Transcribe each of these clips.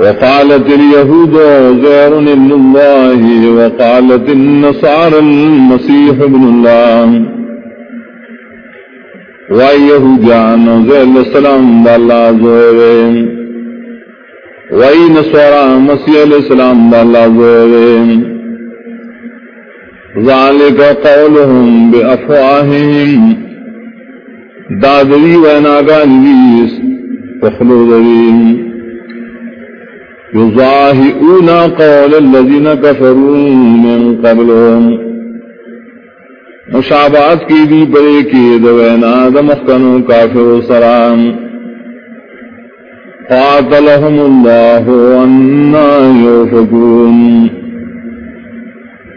وقالت اليهود عزير ابن الله وقالت النصارى المسيح ابن الله. ويهودان عزير السلام بالله زوير وينصارى مسيح السلام بالله زوير ذلك قولهم بأفواههم دادری وناغان ويس وخلو يضاهئون قول الذين كفروا من قبلهم۔ مشابات کی دی بڑے کی دوینا دمخن کافر سلام۔ قاتلهم الله أنا يوفقون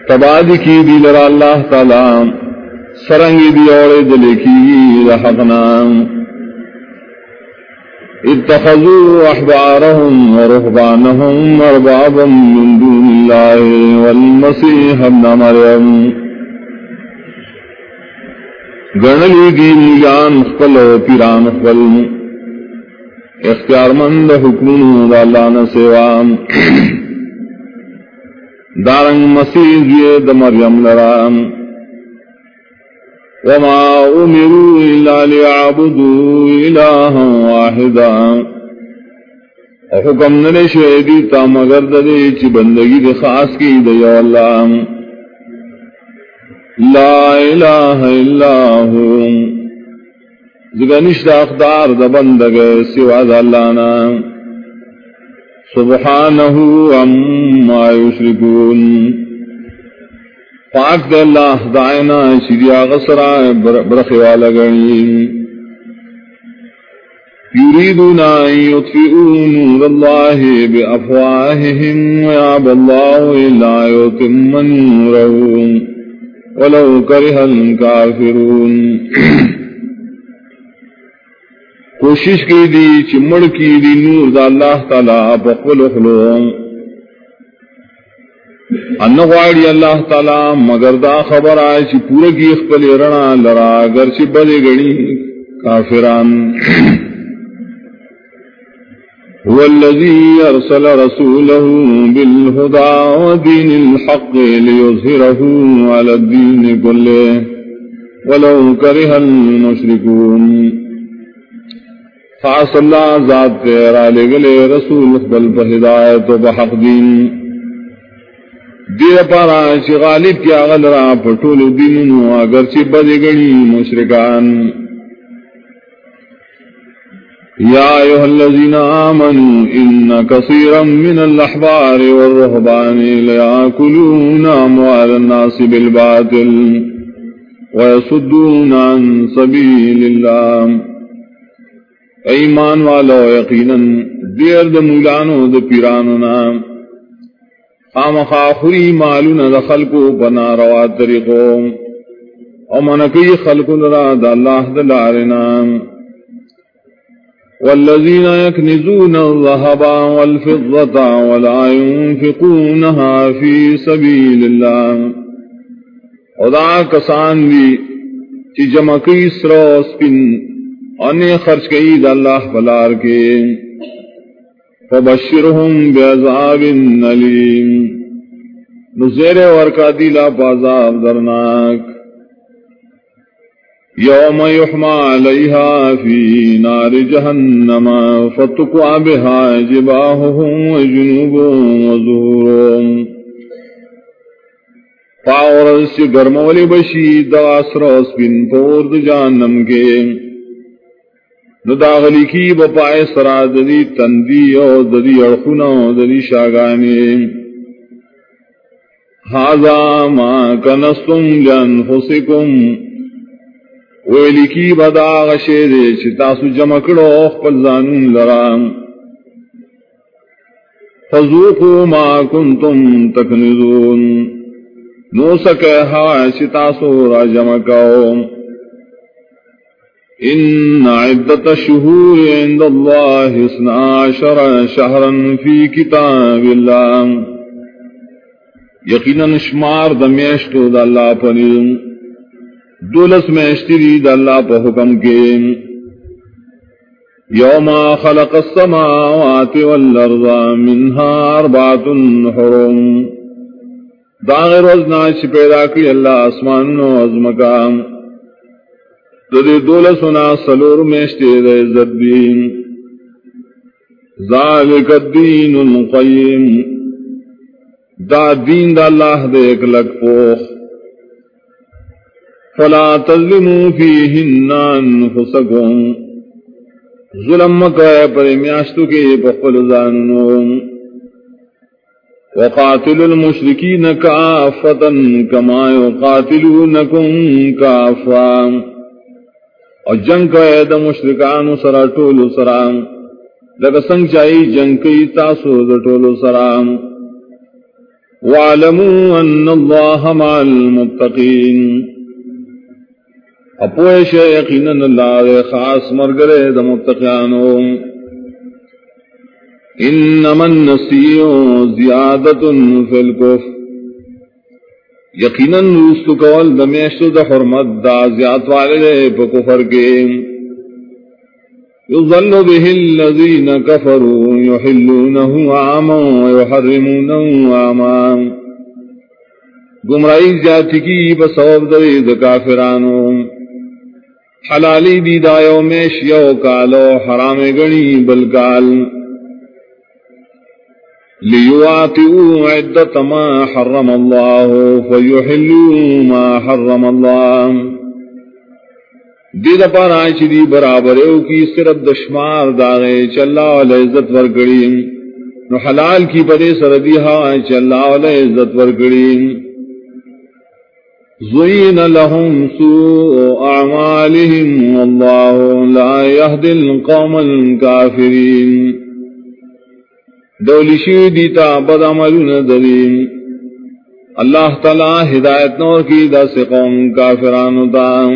تباد کی دی لرا اللہ تعالی۔ سرنگی دی اور دل کی رحقنام اتخذوا أحبارهم ورهبانهم أربابا من دون الله، والمسيح ابن مريم. گنلی دی مجان خپل و پیران خپل. اختیار مند حکم دا اللہ نسوان دارنگ مسیح دا مریم لرام وما أمروا إلا ليعبدوا إلها واحدا۔ حکم نلے شہدی تا مگر دے چی بندگی دے خاص کی دے اللہ۔ لا الہ الا ہوں زگنش دا اخدار دا بندگ سوا دا اللہ نا۔ سبحانہو عما یشرکون۔ پاک دے اللہ دائنا شریا غسرا برخی والا گنی۔ يريدون أن يطفئوا نور الله بأفواههم ويعب الله إلا يتم نوره ولو كره الكافرون کوشش کی دی چمڑ کی دی نور دا اللہ تعالی بقبل خلوم انغواڑی اللہ تعالی، مگر دا خبر آئے چی پورا کی اخبر رنا لرا، اگر چی بدے گڑی کافران. هو الذي أرسل رسوله بالهدى ودين الحق ليظهره على الدين كله ولو كره المشركون فعص الله ذات تیرا لگلے رسول اخبر بہدایت و بحق دین. دیر پارا چی غالب کیا غل را پٹول دیننو اگر چی بدی گنی مشرکان. یا ایوہ الذین آمنوا ان کثیرا من الاحبار والرہبان لیاکلون اموال الناس بالباطل ویصدون عن سبیل اللہ. ایمان والا یقینا دیر دمولانو دپیرانو نام. خام خاخری معلوم دا خلقو بنا روا طریقو. او منکی خلقو لرا دا اللہ دلارنا والذین یکنزون الظہبا والفضتا ولا ينفقونها فی سبیل اللہ. او دا کسان دی چی جمکی سرو سپن. انہیں خرچ کئی دا اللہ بلار کے. فبشرهم بعذاب نلیم نزیر ورکا دیلا بازاب درناک. یوم یحما علیہا فی نار جہنم فتقع بها جباہهم وجنوبهم وزورهم پاورس گرمولی بشی دا سرس بن پورد جانم کے. نو داغلی کی بپائے سرا ددی تندی او ددی اڑخنا ددی شاگانی. ہاضا ماں کنستم جن حسکم ویلی کی بدا غشے چتاسو جمکڑو خپل زانون لرام فذوقوا ما کنتم تکنزون. نو سکے ہا چتاسو را جمکاؤ إن عدة الشهور عند الله اثنا عشر شهرا في كتاب الله. یقینا شمار د میشتو د الله په دولس میشتری د الله په حکم کې يوم خلق السماوات والأرض منها أربعة حرم. داغ روزنا چھ پیدا کی اللہ آسمان و عظمکام تدی دول سنا سلور میشتے دے زدین ذالک الدین القیم۔ دا دین دا اللہ دے ایک لگ پوخ۔ فلا تظلموا فیہن انفسکم۔ ظلم مکہ پر میاشتو کے بخل زاننو۔ وقاتل المشرکین کافتا کما یقاتلونکم کافا۔ اور جنگ کا اید مشرکان سرا ٹول سرام۔ لگا سنگ چاہی جنگ کی تاسو ٹول سرام۔ وعلموا ان اللہ مع المتقین اپوش یقینا اللہ دے خاص مرگرے دا متقیانو۔ انما النسیو زیادت فی الکف یقینا روستو کول دا میشتو دا حرمت دا زیاد والدے پا کفر کے۔ يظل به الذين كفروا يحلونه عاما ويحرمونه عاما۔ گمرائی زیادتی کی بسوب دوید کافرانوں حلالی دی دایو میں شیو کالو حرام گنی بلکال لیواتیو عدت ما حرم اللہ فیحلو ما حرم اللہ دی دا پار آئیچی دی برابر او کی صرف دشمار داغے چلا علی عزت ورگڑی نو حلال کی پدے سردی ہاں چلا علی عزت ورگڑی زين لهم سوء أعمالهم والله لا يهدي القوم الكافرين. دولی دیتا بد عملون دلیم اللہ تعالی ہدایت نور کی دا سے قوم کافرانو دام